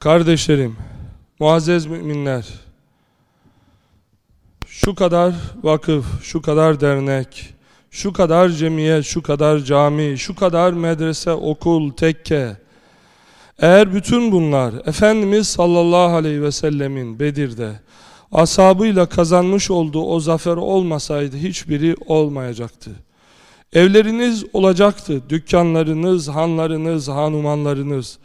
Kardeşlerim, muazzez müminler, şu kadar vakıf, şu kadar dernek, şu kadar cemiyet, şu kadar cami, şu kadar medrese, okul, tekke, eğer bütün bunlar Efendimiz sallallahu aleyhi ve sellemin Bedir'de ashabıyla kazanmış olduğu o zafer olmasaydı hiçbiri olmayacaktı. Evleriniz olacaktı, dükkanlarınız, hanlarınız, hanumanlarınız,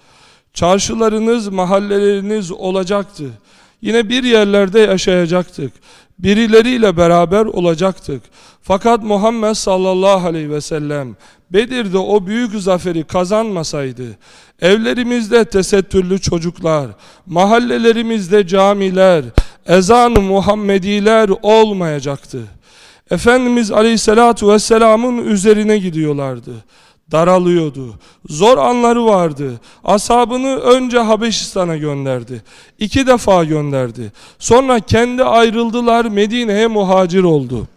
çarşılarınız, mahalleleriniz olacaktı. Yine bir yerlerde yaşayacaktık. Birileriyle beraber olacaktık. Fakat Muhammed sallallahu aleyhi ve sellem Bedir'de o büyük zaferi kazanmasaydı, evlerimizde tesettürlü çocuklar, mahallelerimizde camiler, ezan-ı Muhammediler olmayacaktı. Efendimiz Aleyhisselatu Vesselam'ın üzerine gidiyorlardı. Daralıyordu. Zor anları vardı. Asabını önce Habeşistan'a gönderdi. İki defa gönderdi. Sonra kendi ayrıldılar Medine'ye muhacir oldu.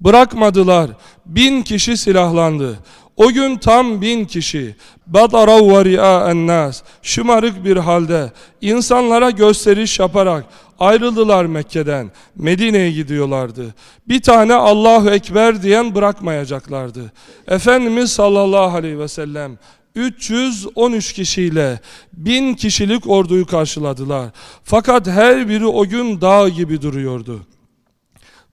Bırakmadılar. Bin kişi silahlandı. O gün tam bin kişi badarav ve ri'a'en şımarık bir halde insanlara gösteriş yaparak ayrıldılar Mekke'den Medine'ye gidiyorlardı. Bir tane Allahu Ekber diyen bırakmayacaklardı. Efendimiz sallallahu aleyhi ve sellem 313 kişiyle bin kişilik orduyu karşıladılar. Fakat her biri o gün dağ gibi duruyordu.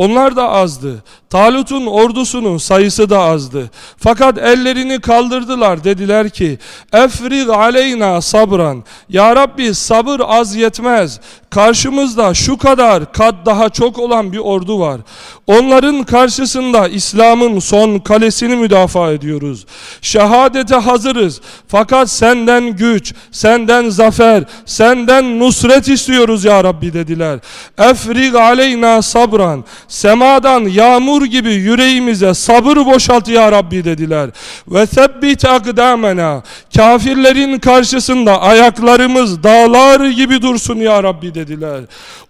onlar da azdı. Talut'un ordusunun sayısı da azdı. Fakat ellerini kaldırdılar dediler ki Efrig aleyna sabran Ya Rabbi sabır az yetmez. Karşımızda şu kadar kat daha çok olan bir ordu var. Onların karşısında İslam'ın son kalesini müdafaa ediyoruz. Şehadete hazırız. Fakat senden güç, senden zafer, senden nusret istiyoruz ya Rabbi dediler. Efrig aleyna sabran Semadan yağmur gibi yüreğimize sabır boşalt ya Rabbi dediler. Ve sebbit akdamena. Kafirlerin karşısında ayaklarımız dağlar gibi dursun ya Rabbi dediler.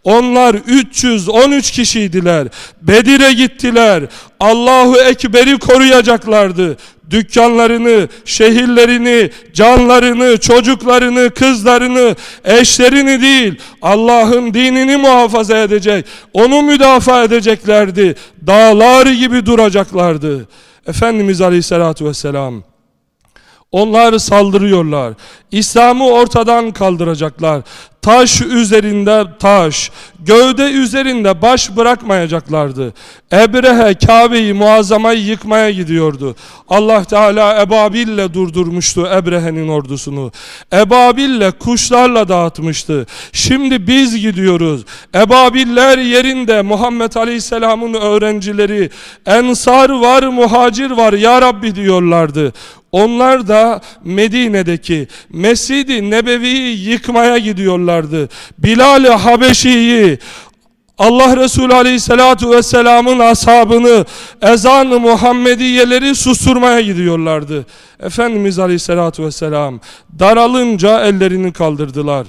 Onlar 313 kişiydiler. Bedir'e gittiler. Allahu Ekber'i koruyacaklardı dükkanlarını, şehirlerini, canlarını, çocuklarını, kızlarını, eşlerini değil, Allah'ın dinini muhafaza edecek, onu müdafaa edeceklerdi. Dağlar gibi duracaklardı. Efendimiz Aleyhisselatü Vesselam, onlar saldırıyorlar. İslam'ı ortadan kaldıracaklar. Taş üzerinde taş, gövde üzerinde baş bırakmayacaklardı. Ebrehe Kabe'yi muazzamayı yıkmaya gidiyordu. Allah Teala Ebabil'le durdurmuştu Ebrehe'nin ordusunu. Ebabil'le kuşlarla dağıtmıştı. Şimdi biz gidiyoruz. Ebabiller yerinde Muhammed Aleyhisselam'ın öğrencileri Ensar var, muhacir var ya Rabbi diyorlardı. Onlar da Medine'deki Mescid-i Nebevi'yi yıkmaya gidiyorlardı. Bilal-i Habeşi'yi Allah Resulü Aleyhisselatü Vesselam'ın ashabını ezan-ı Muhammediyeleri susturmaya gidiyorlardı. Efendimiz Aleyhisselatü Vesselam daralınca ellerini kaldırdılar.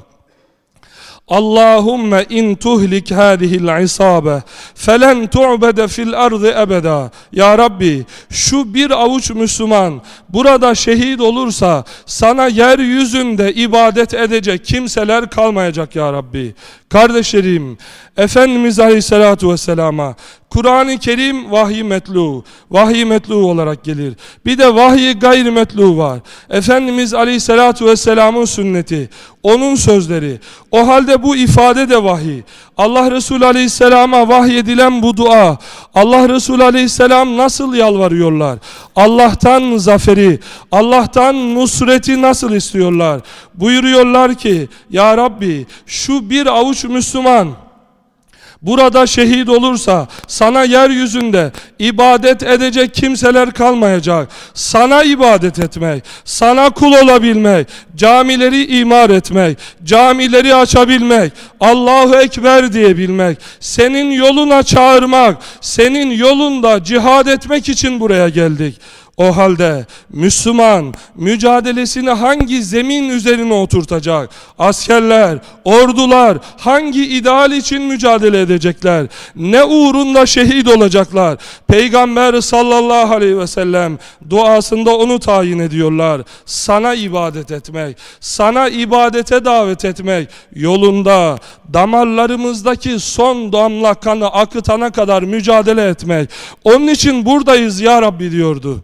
Allahümme in tuhlik hadihil isabe felen tu'bede fil ardı ebeda. Ya Rabbi şu bir avuç Müslüman burada şehit olursa sana yeryüzünde ibadet edecek kimseler kalmayacak ya Rabbi. Kardeşlerim Efendimiz Aleyhisselatü Vesselam'a Kur'an-ı Kerim vahiy metlu, vahiy metlu olarak gelir. Bir de vahiy gayri metlu var. Efendimiz Aleyhisselatü Vesselam'ın sünneti, onun sözleri. O halde bu ifade de vahiy. Allah Resulü Aleyhisselam'a vahyedilen bu dua, Allah Resulü Aleyhisselam nasıl yalvarıyorlar? Allah'tan zaferi, Allah'tan nusreti nasıl istiyorlar? Buyuruyorlar ki, Ya Rabbi şu bir avuç Müslüman, burada şehit olursa sana yeryüzünde ibadet edecek kimseler kalmayacak. Sana ibadet etmek, sana kul olabilmek, camileri imar etmek, camileri açabilmek, Allahu Ekber diyebilmek, senin yoluna çağırmak, senin yolunda cihad etmek için buraya geldik. O halde Müslüman mücadelesini hangi zemin üzerine oturtacak? Askerler, ordular hangi ideal için mücadele edecekler? Ne uğrunda şehit olacaklar? Peygamber sallallahu aleyhi ve sellem duasında onu tayin ediyorlar. Sana ibadet etmek, sana ibadete davet etmek yolunda damarlarımızdaki son damla kanı akıtana kadar mücadele etmek. Onun için buradayız ya Rabbi diyordu.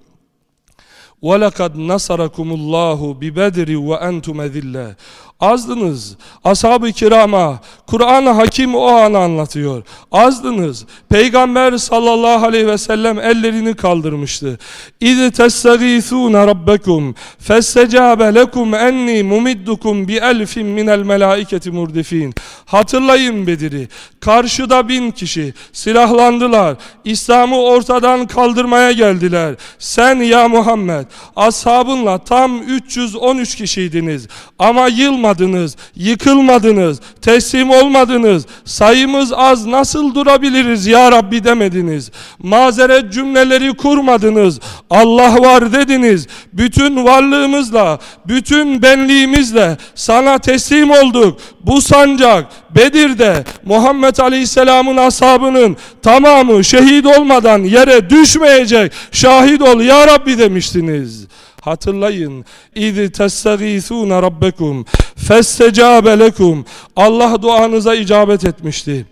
وَلَقَدْ نَصَرَكُمُ اللّٰهُ بِبَدْرِ وَاَنْتُمْ اَذِلَّهِ Azdınız. Ashab-ı kirama Kur'an-ı Hakim o anı anlatıyor. Azdınız. Peygamber sallallahu aleyhi ve sellem ellerini kaldırmıştı. İz testagîthûne rabbekum festecâbe lekum enni mumiddukum bi elfin minel melâiketi murdifin. Hatırlayın Bedir'i. Karşıda bin kişi silahlandılar. İslam'ı ortadan kaldırmaya geldiler. Sen ya Muhammed ashabınla tam 313 kişiydiniz. Ama yılmadınız, yıkılmadınız, teslim olmadınız. Sayımız az nasıl durabiliriz ya Rabbi demediniz. Mazeret cümleleri kurmadınız. Allah var dediniz. Bütün varlığımızla, bütün benliğimizle sana teslim olduk. Bu sancak Bedir'de Muhammed Aleyhisselam'ın ashabının tamamı şehit olmadan yere düşmeyecek. Şahit ol ya Rabbi demiştiniz. Hatırlayın. İz testagîthûne rabbekum festecâbe lekum. Allah duanıza icabet etmişti.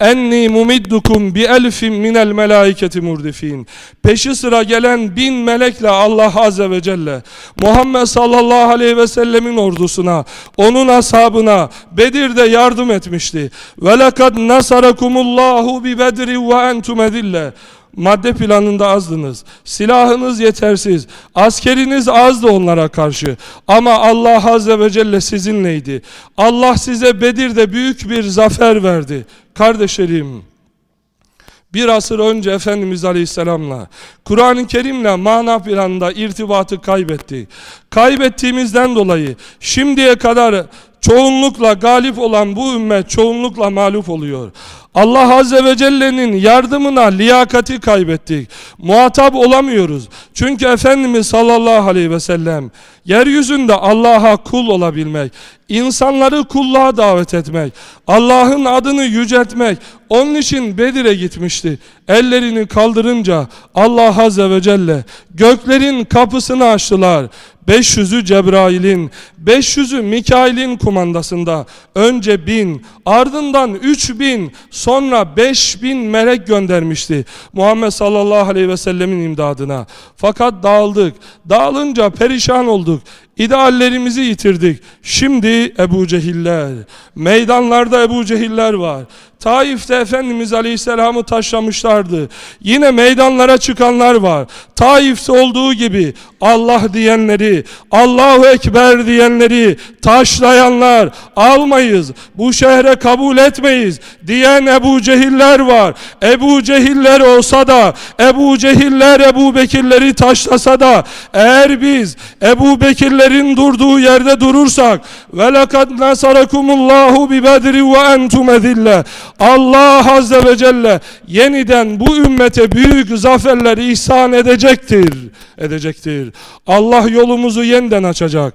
Enni mumiddukum bi elfin minel melaiketi murdifin. Peşi sıra gelen bin melekle Allah Azze ve Celle Muhammed sallallahu aleyhi ve sellemin ordusuna, onun ashabına Bedir'de yardım etmişti. Ve lekad nasarakumullahu bi bedri ve entum edille. Madde planında azdınız. Silahınız yetersiz. Askeriniz azdı onlara karşı. Ama Allah Azze ve Celle sizinleydi. Allah size Bedir'de büyük bir zafer verdi. Kardeşlerim, bir asır önce Efendimiz Aleyhisselam'la Kur'an-ı Kerim'le mana planında irtibatı kaybettik. Kaybettiğimizden dolayı şimdiye kadar çoğunlukla galip olan bu ümmet çoğunlukla mağlup oluyor. Allah Azze ve Celle'nin yardımına liyakati kaybettik. Muhatap olamıyoruz. Çünkü Efendimiz sallallahu aleyhi ve sellem yeryüzünde Allah'a kul olabilmek, insanları kulluğa davet etmek, Allah'ın adını yüceltmek, onun için Bedir'e gitmişti. Ellerini kaldırınca Allah Azze ve Celle göklerin kapısını açtılar. 500'ü Cebrail'in, 500'ü Mikail'in kumandasında. Önce bin, ardından 3000, sonra 5000 melek göndermişti. Muhammed sallallahu aleyhi ve sellemin imdadına. Fakat dağıldık. Dağılınca perişan olduk. İdeallerimizi yitirdik. Şimdi Ebu Cehiller. Meydanlarda Ebu Cehiller var. Taif'te Efendimiz Aleyhisselam'ı taşlamışlardı. Yine meydanlara çıkanlar var. Taif'te olduğu gibi Allah diyenleri, Allahu Ekber diyenleri taşlayanlar almayız. Bu şehre kabul etmeyiz diyen Ebu Cehiller var. Ebu Cehiller olsa da Ebu Cehiller Ebu Bekirleri taşlasa da eğer biz Ebu Bekirlerin durduğu yerde durursak ve lekad nasarakumullahu bi bedri ve entum ezille Allah Azze ve Celle yeniden bu ümmete büyük zaferler ihsan edecektir. Edecektir. Allah yolumuzu yeniden açacak.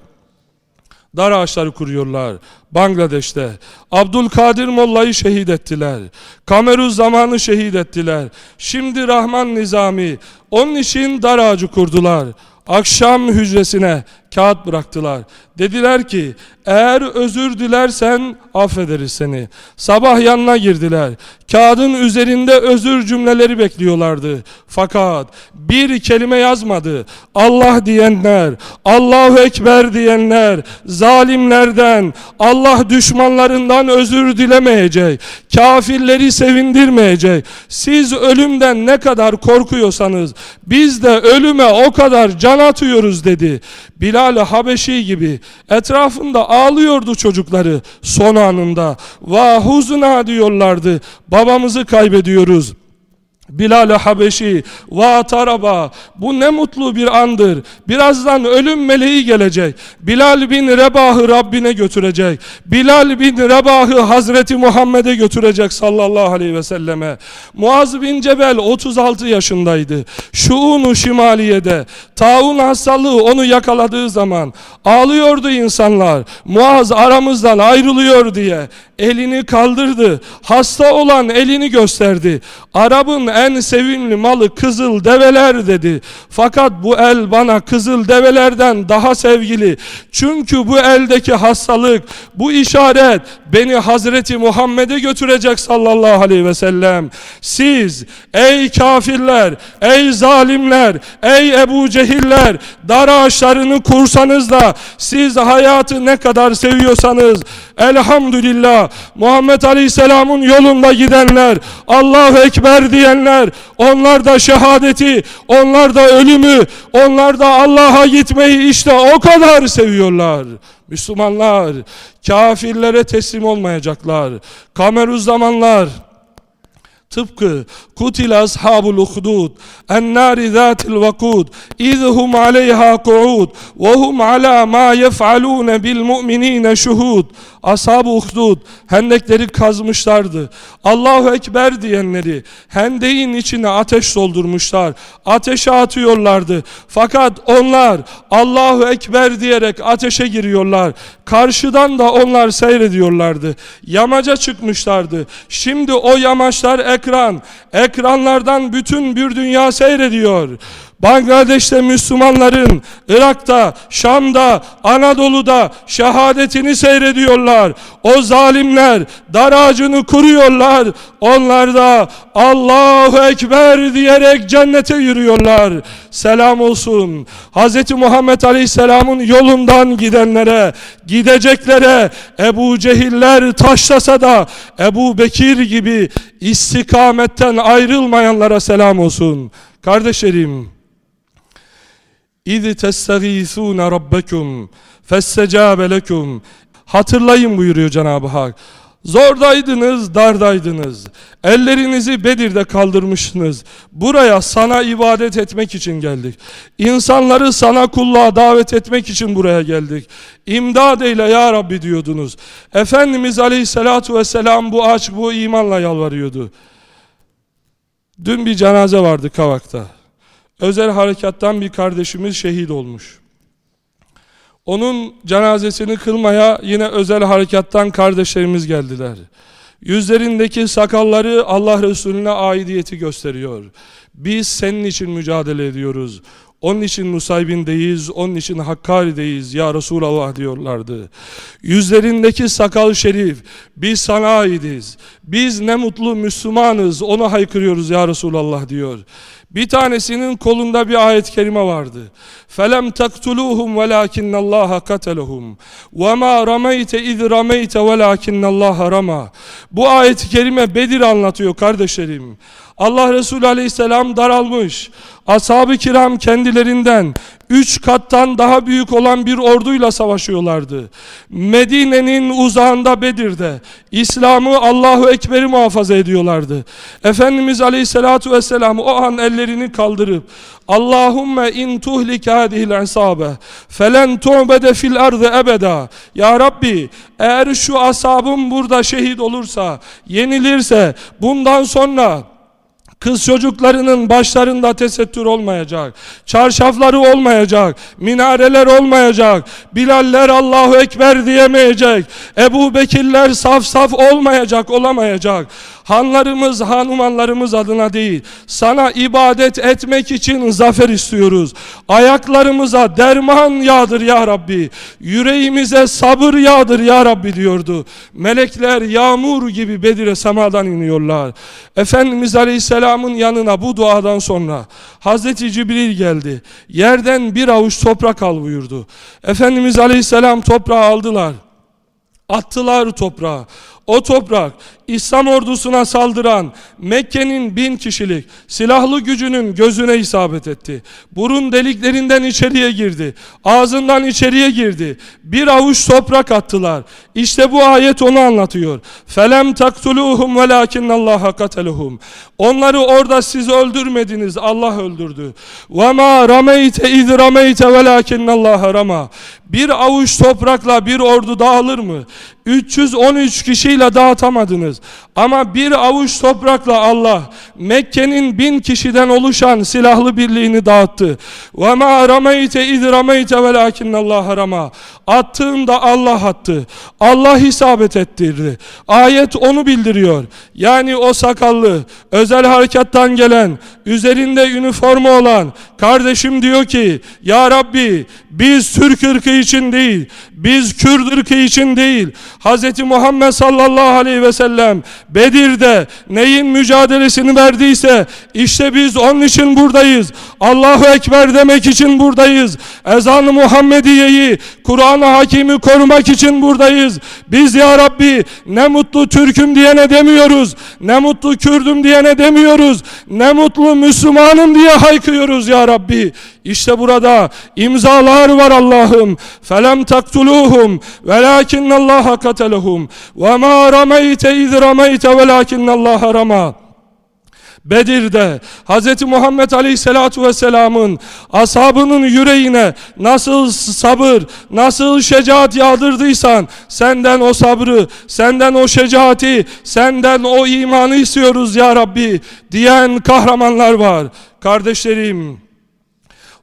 Dar ağaçları kuruyorlar. Bangladeş'te. Abdülkadir Molla'yı şehit ettiler. Kamerun zamanı şehit ettiler. Şimdi Rahman Nizami. Onun için dar ağacı kurdular. Akşam hücresine kağıt bıraktılar. Dediler ki eğer özür dilersen affederiz seni. Sabah yanına girdiler. Kağıdın üzerinde özür cümleleri bekliyorlardı. Fakat bir kelime yazmadı. Allah diyenler, Allahu Ekber diyenler, zalimlerden, Allah düşmanlarından özür dilemeyecek. Kafirleri sevindirmeyecek. Siz ölümden ne kadar korkuyorsanız biz de ölüme o kadar can atıyoruz dedi. Bilal Habeşi gibi etrafında ağlıyordu çocukları son anında. Vahuzuna diyorlardı. Babamızı kaybediyoruz. Bilal-i Habeşi ve Ataraba bu ne mutlu bir andır. Birazdan ölüm meleği gelecek. Bilal bin Rebah'ı Rabbine götürecek. Bilal bin Rebah'ı Hazreti Muhammed'e götürecek sallallahu aleyhi ve selleme. Muaz bin Cebel 36 yaşındaydı. Şuunu Şimaliye'de taun hastalığı onu yakaladığı zaman ağlıyordu insanlar. Muaz aramızdan ayrılıyor diye elini kaldırdı. Hasta olan elini gösterdi. Arap'ın en sevimli malı kızıl develer dedi. Fakat bu el bana kızıl develerden daha sevgili. Çünkü bu eldeki hastalık, bu işaret beni Hazreti Muhammed'e götürecek sallallahu aleyhi ve sellem. Siz ey kafirler, ey zalimler, ey Ebu Cehiller dar ağaçlarını kursanız da siz hayatı ne kadar seviyorsanız elhamdülillah Muhammed Aleyhisselam'ın yolunda gidenler Allahu Ekber diyenler onlar da şehadeti onlar da ölümü onlar da Allah'a gitmeyi işte o kadar seviyorlar. Müslümanlar kafirlere teslim olmayacaklar. Kameruz zamanlar tıpkı kutil ashabul uhdud ennari zatil vakud izhum aleyha kuud ve hum ala ma yef'alun bil mu'minine şuhud ashab-ı uhdud hendekleri kazmışlardı. Allahu Ekber diyenleri hendeğin içine ateş doldurmuşlar ateşe atıyorlardı. Fakat onlar Allahu Ekber diyerek ateşe giriyorlar. Karşıdan da onlar seyrediyorlardı. Yamaca çıkmışlardı. Şimdi o yamaçlar ekran. Ekranlardan bütün bir dünya seyrediyor Bangladeş'te Müslümanların Irak'ta, Şam'da, Anadolu'da şehadetini seyrediyorlar. O zalimler dar ağacını kuruyorlar. Onlar da Allahu Ekber diyerek cennete yürüyorlar. Selam olsun. Hz. Muhammed Aleyhisselam'ın yolundan gidenlere, gideceklere Ebu Cehiller taşlasa da Ebu Bekir gibi istikametten ayrılmayanlara selam olsun. Kardeşlerim, İz testagîsûne rabbekum festecâbe lekum Hatırlayın buyuruyor Cenab-ı Hak. Zordaydınız, dardaydınız. Ellerinizi Bedir'de kaldırmışsınız. Buraya sana ibadet etmek için geldik. İnsanları sana kulluğa davet etmek için buraya geldik. İmdad eyle ya Rabbi diyordunuz. Efendimiz Aleyhisselatü Vesselam bu aşk, bu imanla yalvarıyordu. Dün bir cenaze vardı Kavak'ta. Özel harekattan bir kardeşimiz şehit olmuş. Onun cenazesini kılmaya yine özel harekattan kardeşlerimiz geldiler. Yüzlerindeki sakalları Allah Resulüne aidiyeti gösteriyor. Biz senin için mücadele ediyoruz. Onun için Nusaybin'deyiz, onun için Hakkari'deyiz ya Resulallah diyorlardı. Yüzlerindeki sakal şerif, biz sana aidiz. Biz ne mutlu Müslümanız, onu haykırıyoruz ya Resulallah diyor. Bir tanesinin kolunda bir ayet-i kerime vardı. فَلَمْ تَقْتُلُوهُمْ وَلَاكِنَّ اللّٰهَ قَتَلَهُمْ وَمَا رَمَيْتَ اِذْ رَمَيْتَ وَلَاكِنَّ اللّٰهَ رَمَى Bu ayet-i kerime Bedir anlatıyor kardeşlerim. Allah Resulü aleyhisselam daralmış. Ashab-ı kiram kendilerinden üç kattan daha büyük olan bir orduyla savaşıyorlardı. Medine'nin uzağında Bedir'de İslam'ı Allahu Ekber'i muhafaza ediyorlardı. Efendimiz Aleyhisselatü Vesselam o an ellerini kaldırıp Allahümme in tuhlik hadihil isabe felen tu'bede fil ardı ebeda Ya Rabbi eğer şu asabım burada şehit olursa yenilirse bundan sonra Kız çocuklarının başlarında tesettür olmayacak. Çarşafları olmayacak. Minareler olmayacak. Bilaller Allahu Ekber diyemeyecek. Ebu Bekirler saf saf olmayacak, olamayacak. Hanlarımız, hanumanlarımız adına değil. Sana ibadet etmek için zafer istiyoruz. Ayaklarımıza derman yağdır ya Rabbi. Yüreğimize sabır yağdır ya Rabbi diyordu. Melekler yağmur gibi Bedir'e semadan iniyorlar. Efendimiz Aleyhisselam'ın yanına bu duadan sonra Hazreti Cibril geldi. Yerden bir avuç toprak al buyurdu. Efendimiz Aleyhisselam toprağı aldılar. Attılar toprağa. O toprak İslam ordusuna saldıran Mekke'nin bin kişilik silahlı gücünün gözüne isabet etti. Burun deliklerinden içeriye girdi. Ağzından içeriye girdi. Bir avuç toprak attılar. İşte bu ayet onu anlatıyor. Felem taktuluhum velakinnallaha kateluhum. Onları orada siz öldürmediniz. Allah öldürdü. Ve ma rameyte iz rameyte velakinnallaha rama. Bir avuç toprakla bir ordu dağılır mı? 313 kişiyle dağıtamadınız. Ama bir avuç toprakla Allah Mekke'nin bin kişiden oluşan silahlı birliğini dağıttı. Ve ma rameyte iz rameyte velakinnallaha rama. Attığında Allah attı. Allah isabet ettirdi. Ayet onu bildiriyor. Yani o sakallı, özel harekattan gelen, üzerinde üniforma olan kardeşim diyor ki, Ya Rabbi biz Türk ırkı için değil, biz Kürt ırkı için değil, Hz. Muhammed sallallahu aleyhi ve sellem Bedir'de neyin mücadelesini verdiyse işte biz onun için buradayız. Allahu Ekber demek için buradayız. Ezan-ı Muhammediye'yi, Kur'an-ı Hakim'i korumak için buradayız. Biz ya Rabbi ne mutlu Türk'üm diyene demiyoruz. Ne mutlu Kürd'üm diyene demiyoruz. Ne mutlu Müslümanım diye haykıyoruz ya Rabbi. İşte burada imzalar var Allah'ım. Felem taktuluhum velakinnallaha katelehum ve ma rameyte iz rameyte velakinnallaha rama. Bedir'de Hz. Muhammed Aleyhisselatu Vesselam'ın ashabının yüreğine nasıl sabır, nasıl şecaat yağdırdıysan senden o sabrı, senden o şecaati, senden o imanı istiyoruz ya Rabbi diyen kahramanlar var. Kardeşlerim,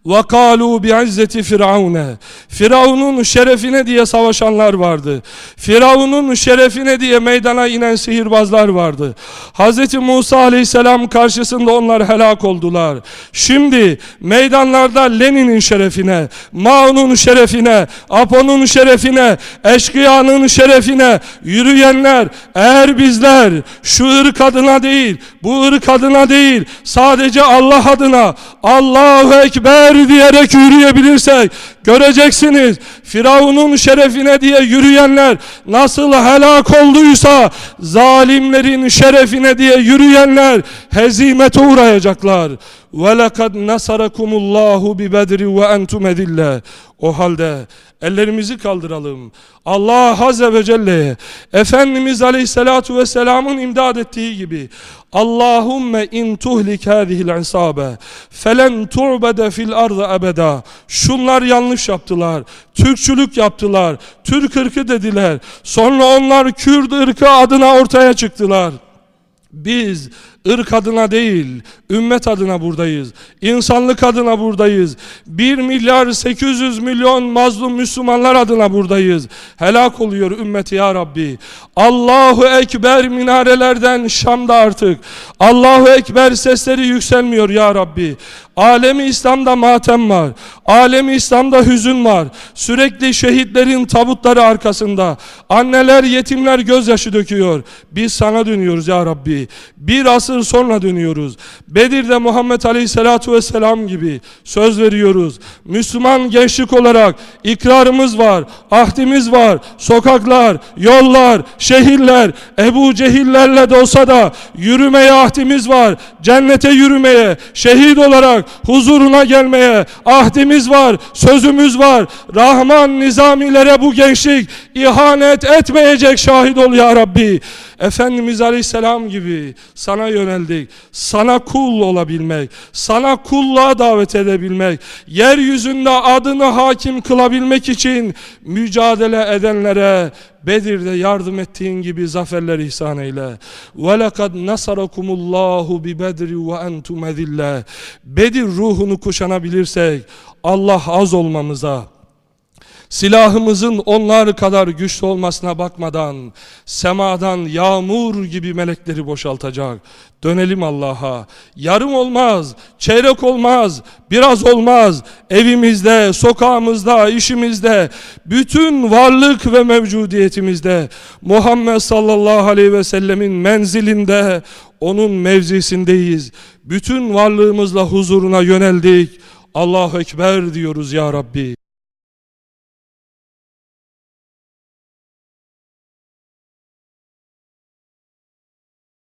وَقَالُوا بِعِزَّةِ فِرْعَوْنَ Firavun'un şerefine diye savaşanlar vardı. Firavun'un şerefine diye meydana inen sihirbazlar vardı. Hz. Musa aleyhisselam karşısında onlar helak oldular. Şimdi meydanlarda Lenin'in şerefine, Mao'nun şerefine, Apo'nun şerefine, eşkıyanın şerefine yürüyenler eğer bizler şu ırk adına değil, bu ırk adına değil, sadece Allah adına Allahu Ekber diyerek yürüyebilirsek göreceksiniz Firavun'un şerefine diye yürüyenler nasıl helak olduysa zalimlerin şerefine diye yürüyenler hezimete uğrayacaklar. وَلَقَدْ نَصَرَكُمُ اللّٰهُ بِبَدْرِ وَاَنْتُمْ اَذِلَّ O halde ellerimizi kaldıralım. Allah Azze ve Celle'ye Efendimiz Aleyhisselatu Vesselam'ın imdad ettiği gibi Allahümme in tuhlik hâzihil isabe felen tu'bede fil ardı ebeda Şunlar yanlış yaptılar. Türkçülük yaptılar. Türk ırkı dediler. Sonra onlar Kürt ırkı adına ortaya çıktılar. Biz ırk adına değil, ümmet adına buradayız. İnsanlık adına buradayız. 1 milyar 800 milyon mazlum Müslümanlar adına buradayız. Helak oluyor ümmeti ya Rabbi. Allahu Ekber minarelerden Şam'da artık. Allahu Ekber sesleri yükselmiyor ya Rabbi. Alemi İslam'da matem var. Alemi İslam'da hüzün var. Sürekli şehitlerin tabutları arkasında. Anneler, yetimler gözyaşı döküyor. Biz sana dönüyoruz ya Rabbi. Bir asır sonra dönüyoruz. Bedir'de Muhammed Aleyhisselatu Vesselam gibi söz veriyoruz. Müslüman gençlik olarak ikrarımız var, ahdimiz var. Sokaklar, yollar, şehirler, Ebu Cehillerle de olsa da yürümeye ahdimiz var. Cennete yürümeye, şehit olarak huzuruna gelmeye ahdimiz var, sözümüz var. Rahman nizamilere bu gençlik ihanet etmeyecek şahit ol ya Rabbi. Efendimiz Aleyhisselam gibi sana yöneldik. Sana kul olabilmek, sana kulluğa davet edebilmek, yeryüzünde adını hakim kılabilmek için mücadele edenlere Bedir'de yardım ettiğin gibi zaferler ihsan eyle. وَلَقَدْ نَصَرَكُمُ اللّٰهُ بِبَدْرِ وَاَنْتُمْ اَذِلَّهِ Bedir ruhunu kuşanabilirsek Allah az olmamıza, silahımızın onlar kadar güçlü olmasına bakmadan semadan yağmur gibi melekleri boşaltacak. Dönelim Allah'a. Yarım olmaz, çeyrek olmaz, biraz olmaz. Evimizde, sokağımızda, işimizde, bütün varlık ve mevcudiyetimizde Muhammed sallallahu aleyhi ve sellemin menzilinde, onun mevzisindeyiz. Bütün varlığımızla huzuruna yöneldik. Allahu Ekber diyoruz ya Rabbi.